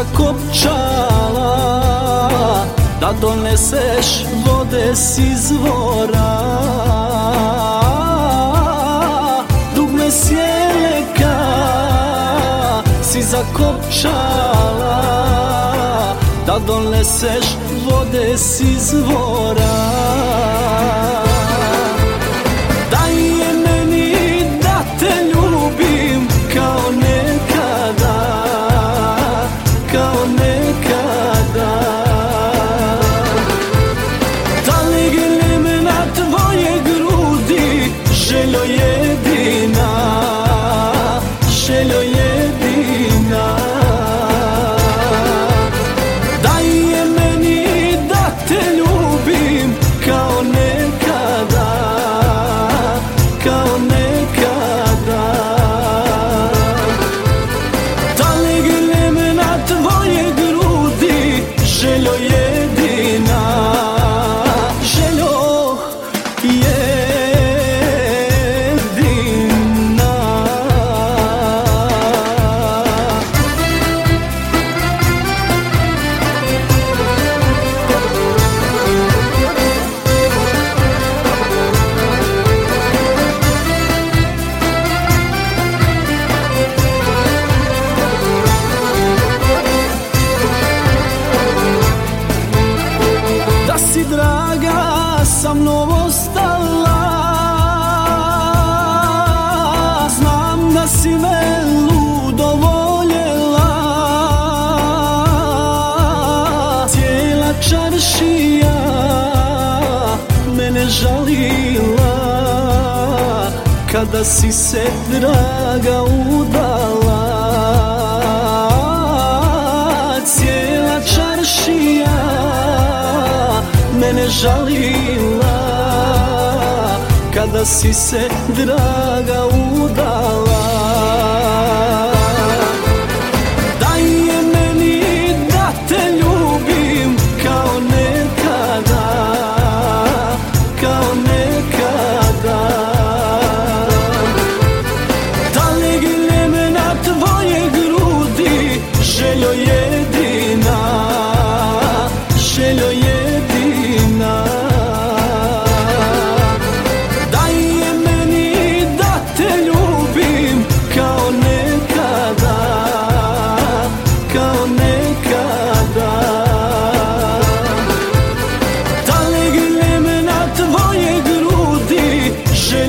zakopčala Da doneseš vode s izvora. Dugme sjeleka si zakopčala Da doneseš vode s izvora yeah. Sa mnom ostala Znam da si me ludo voljela. Cijela čaršija mene žalila. Kada si se draga udala žalila Kada si se draga udala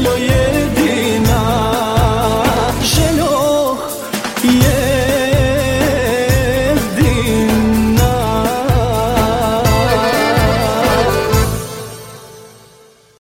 Yeah.